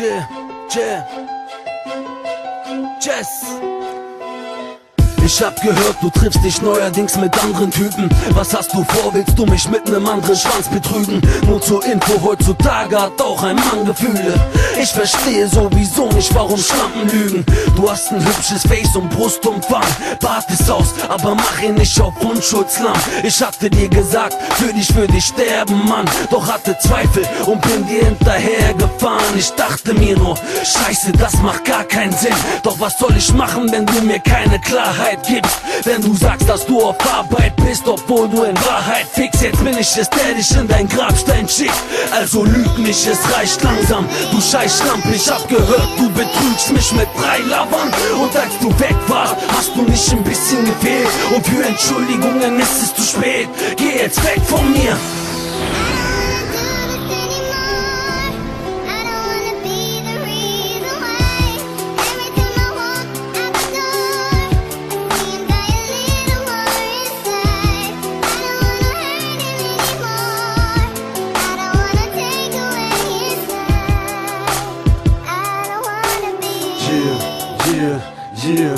Chill, chill. Jess. Ich hab gehört, du triffst dich neuerdings mit anderen Typen. Was hast du vor? Willst du mich mit nem anderen Schwanz betrügen? Nur zur Info, heutzutage hat auch ein Mann Gefühle. Ich verstehe sowieso nicht, warum Schlampen lügen. Du hast ein hübsches Face und Brustumfang. Bart ist aus, aber mach ihn nicht auf Unschuldslam. Ich hatte dir gesagt, für dich würde ich sterben, Mann. Doch hatte Zweifel und bin dir hinterhergefahren. Ich dachte mir nur, Scheiße, das macht gar keinen Sinn. Doch was soll ich machen, wenn du mir keine Klarheit gibst? Wenn du sagst, dass du auf Arbeit bist, obwohl du in Wahrheit fix. Jetzt bin ich es, der dich in dein Grabstein schickt. Also lüg nicht, es reicht langsam. Du scheiß Schlamp, ich hab gehört, du betrügst mich mit drei Lavern. Und als du weg warst, hast du nicht ein bisschen gefehlt. Und für Entschuldigungen ist es zu spät. Geh jetzt weg von mir. Yeah, yeah,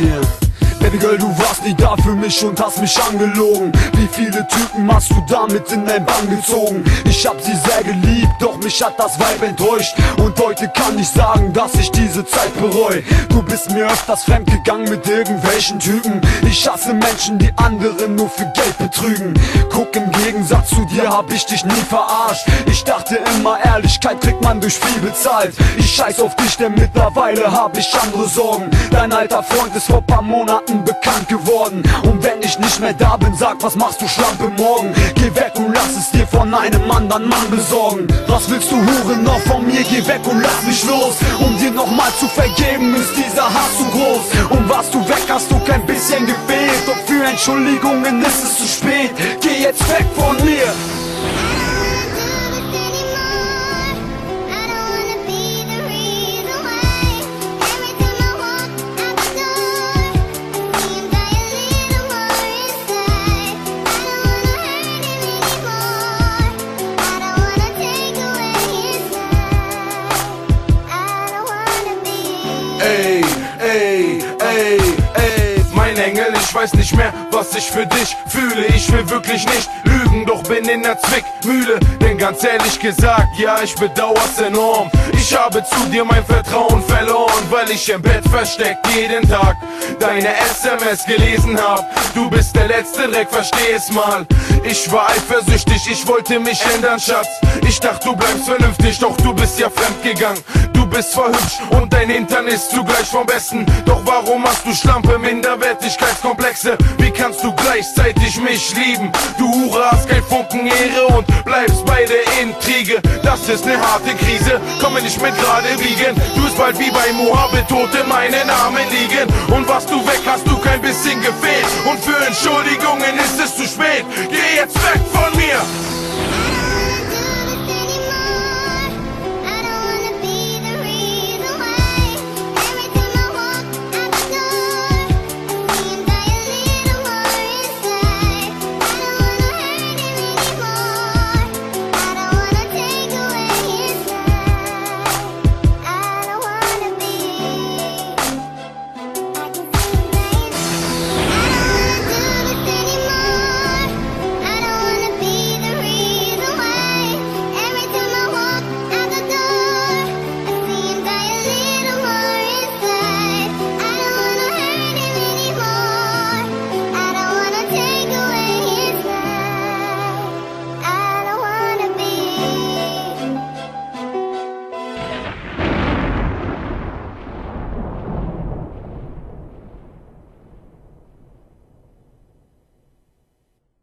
yeah. Baby Girl, du warst nie da für mich und hast mich angelogen. Wie viele Typen hast du damit in dein Bann gezogen? Ich hab sie sehr geliebt, doch mich hat das Weib enttäuscht. Und heute kann ich sagen, dass ich diese Zeit bereu. Du bist mir öfters fremdgegangen mit irgendwelchen Typen. Ich hasse Menschen, die andere nur für Geld betrügen. Guck im Gegensatz zu dir hab ich dich nie verarscht. Ich dachte immer, Ehrlichkeit kriegt man durch viel bezahlt. Ich scheiß auf dich, denn mittlerweile hab ich andere Sorgen. Dein alter Freund ist vor paar Monaten bekannt geworden. Und wenn ich nicht mehr da bin, sag, was machst du Schlampe morgen? Geh weg und lass es dir von einem anderen Mann besorgen. Was willst du Huren noch von mir? Geh weg und lass mich los. Um dir nochmal zu vergeben, ist dieser Hass zu groß. Und warst du weg, hast du kein bisschen gefehlt. Doch für Entschuldigungen ist es zu spät. Geh jetzt weg von mir. Ey, ey, mein Engel, ich weiß nicht mehr, was ich für dich fühle. Ich will wirklich nicht lügen, doch bin in der Zwickmühle. Denn ganz ehrlich gesagt, ja, ich bedauer's enorm. Ich habe zu dir mein Vertrauen verloren, weil ich im Bett versteckt jeden Tag deine SMS gelesen hab. Du bist der letzte Dreck, versteh es mal. Ich war eifersüchtig, ich wollte mich ändern, Schatz. Ich dachte, du bleibst vernünftig, doch du bist ja fremdgegangen. Bist zwar hübsch und dein Hintern ist zugleich vom Besten. Doch warum hast du Schlampe, Minderwertigkeitskomplexe? Wie kannst du gleichzeitig mich lieben? Du Hure hast kein Funken Ehre und bleibst bei der Intrige. Das ist ne harte Krise, komme nicht mit gerade wiegen. Du bist bald wie bei Mohammed, tot in meinen Armen liegen. Und was du weg hast, du kein bisschen gefehlt. Und für Entschuldigungen ist es zu spät. Geh jetzt weg von mir!